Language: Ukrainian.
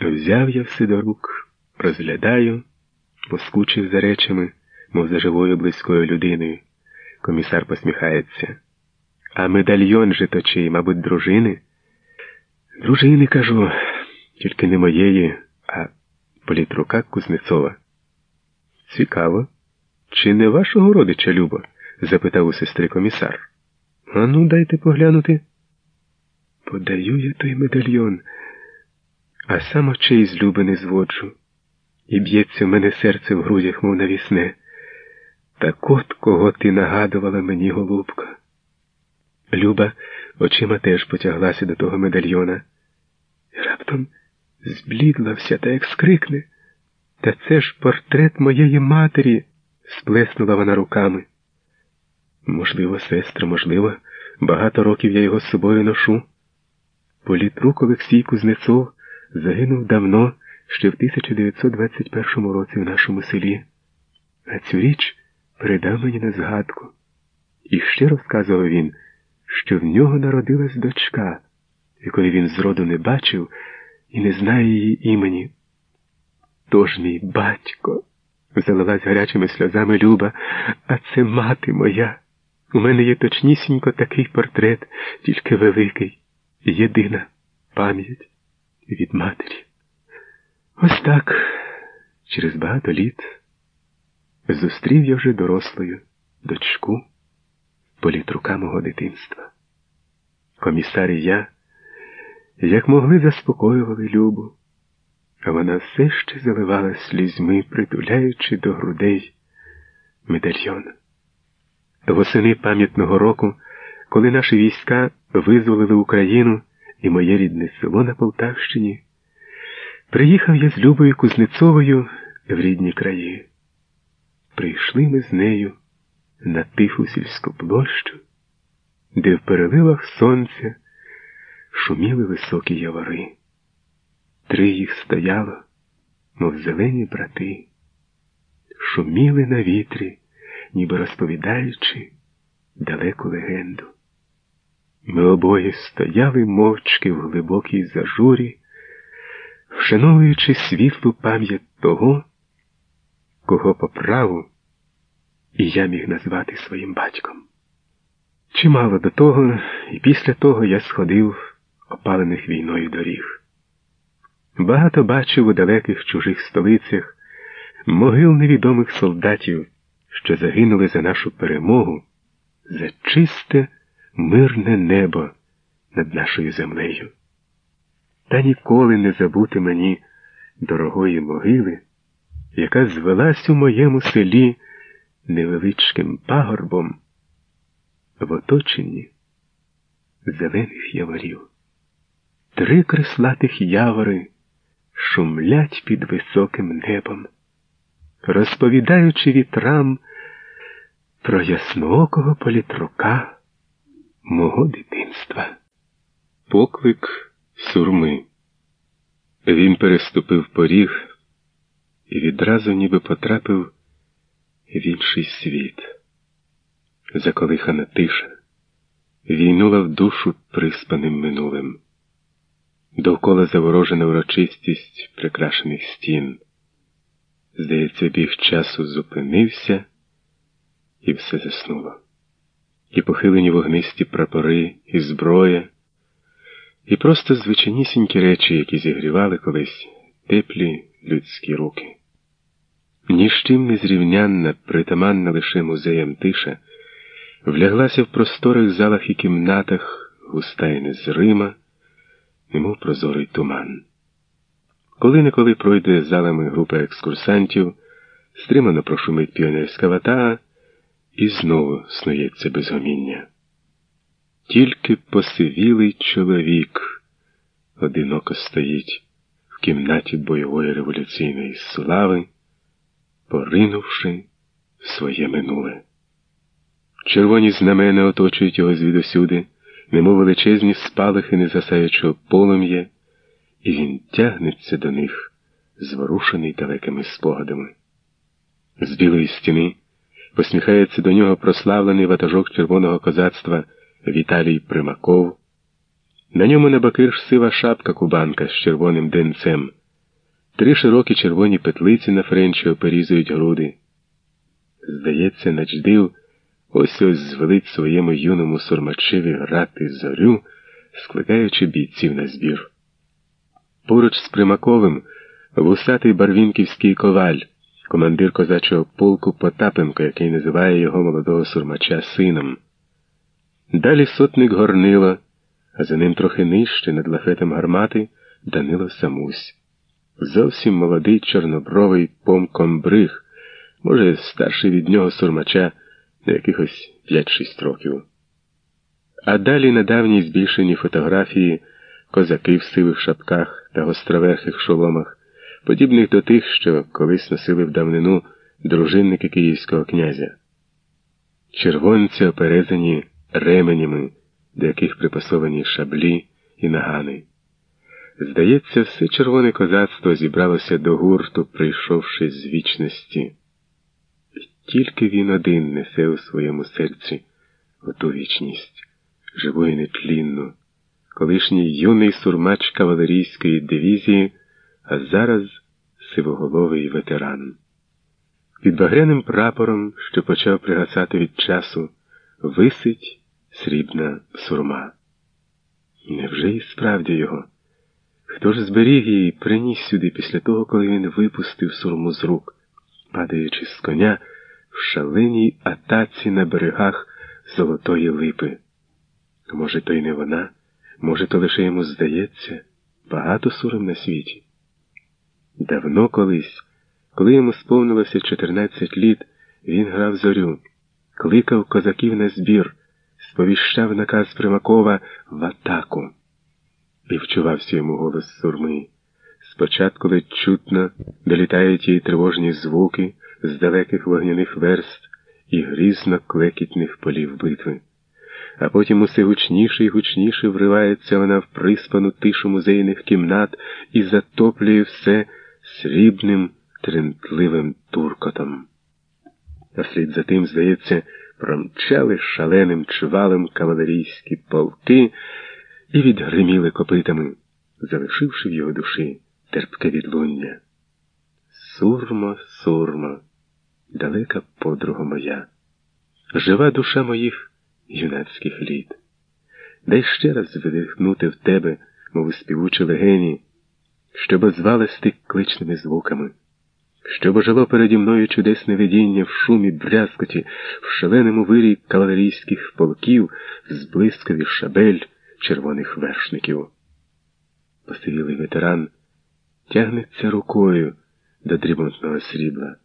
Взяв я все до рук, розглядаю, поскучив за речами, мов за живою близькою людиною. Комісар посміхається. А медальйон же то чий, мабуть, дружини? Дружини, кажу, тільки не моєї, а політрука Кузнецова. Цікаво. Чи не вашого родича, Любо? запитав у сестри комісар. Ану, дайте поглянути. Подаю я той медальйон, а сам очей з люби не зводжу, і б'ється в мене серце в грудях, мов навісне. Так от кого ти нагадувала мені, голубка. Люба очима теж потяглася до того медальйона. І раптом зблідла вся та як скрикне. Та це ж портрет моєї матері, сплеснула вона руками. Можливо, сестра, можливо, багато років я його з собою ношу. Політрук Олексій Кузнецов загинув давно, ще в 1921 році в нашому селі, а цю річ передав мені на згадку. І ще розказував він, що в нього народилась дочка, якої він зроду не бачив і не знає її імені. Тож мій батько, залилась гарячими сльозами Люба, а це мати моя. У мене є точнісінько такий портрет, тільки великий, єдина пам'ять від матері. Ось так, через багато літ зустрів я вже дорослою дочку політрука мого дитинства. Комісар і я, як могли, заспокоювали Любу, а вона все ще заливала слізьми, притуляючи до грудей медальйон. Восени пам'ятного року, коли наші війська визволили Україну і моє рідне село на Полтавщині, приїхав я з Любою Кузнецовою в рідні краї. Прийшли ми з нею на тиху сільську площу, де в переливах сонця шуміли високі явори. Три їх стояло, мов зелені брати, шуміли на вітрі, ніби розповідаючи далеку легенду. Ми обоє стояли мовчки в глибокій зажурі, вшановуючи світлу пам'ять того, кого по праву і я міг назвати своїм батьком. Чимало до того, і після того я сходив опалених війною доріг. Багато бачив у далеких чужих столицях могил невідомих солдатів, що загинули за нашу перемогу, за чисте, мирне небо над нашою землею. Та ніколи не забути мені дорогої могили, яка звелась у моєму селі невеличким пагорбом в оточенні зелених яворів. Три креслатих явори шумлять під високим небом, розповідаючи вітрам про ясноокого політрука мого дитинства. Поклик сурми. Він переступив поріг і відразу ніби потрапив в інший світ. Заколихана тиша війнула в душу приспаним минулим. Довкола заворожена урочистість прикрашених стін. Здається, біг часу зупинився, і все заснуло. І похилені вогнисті прапори, і зброя, і просто звичайнісінькі речі, які зігрівали колись теплі людські руки. Ні з чим незрівнянна, притаманна лише музеям тиша, вляглася в просторих залах і кімнатах, густа й незрима, немов прозорий туман. Коли неколи пройде залами група екскурсантів, стримано прошумить піонерська вата, і знову снується безгоміння. Тільки посивілий чоловік одиноко стоїть в кімнаті бойової революційної слави поринувши в своє минуле. Червоні знамена оточують його звідусюди, немов величезні спалахи незасаючого полум'я, і він тягнеться до них, зворушений далекими спогадами. З білої стіни посміхається до нього прославлений ватажок червоного козацтва Віталій Примаков. На ньому на бакирш сива шапка кубанка з червоним денцем. Три широкі червоні петлиці на френчі оперізують груди. Здається, начдив ось ось звелить своєму юному сурмачеві грати зорю, скликаючи бійців на збір. Поруч з Примаковим вусатий барвінківський коваль, командир козачого полку Потапенко, який називає його молодого сурмача сином. Далі сотник Горнило, а за ним трохи нижче над лафетом гармати Данило Самусь. Зовсім молодий чорнобровий помком бриг, може, старший від нього сурмача на якихось 5-6 років. А далі на давній збільшеній фотографії козаки в сивих шапках та гостроверхих шоломах, подібних до тих, що колись носили в давнину дружинники київського князя. Червонці оперезані ременями, до яких припасовані шаблі і нагани. Здається, все червоне козацтво зібралося до гурту, прийшовши з вічності. Тільки він один несе у своєму серці оту вічність, живу і нетлінну, колишній юний сурмач кавалерійської дивізії, а зараз сивоголовий ветеран. Під багряним прапором, що почав пригасати від часу, висить срібна сурма. Невже і справді його? Хто ж зберіг її приніс сюди після того, коли він випустив сурму з рук, падаючи з коня в шаленій атаці на берегах Золотої липи? Може, то й не вона, може, то лише йому здається, багато сурм на світі. Давно колись, коли йому сповнилося 14 літ, він грав зорю, кликав козаків на збір, сповіщав наказ Примакова в атаку. І вчувався йому голос сурми. Спочатку ледь чутно долітають її тривожні звуки з далеких вогняних верст і грізно клекітних полів битви. А потім усе гучніше і гучніше вривається вона в приспану тишу музейних кімнат і затоплює все срібним тремтливим туркотом. А слід за тим, здається, промчали шаленим чвалем кавалерійські полки і відгриміли копитами, залишивши в його душі терпке відлуння. Сурмо, сурмо, далека подруга моя, жива душа моїх юнацьких літ. Дай ще раз видихнути в тебе, мов співучі легені, щоб озвалась ти кличними звуками, щоб ожило переді мною чудесне видіння в шумі брязкоті, в шаленому вирі кавалерійських полків, з блискові шабель червоних вершників. Посивілий ветеран тягнеться рукою до дрібнотного срібла.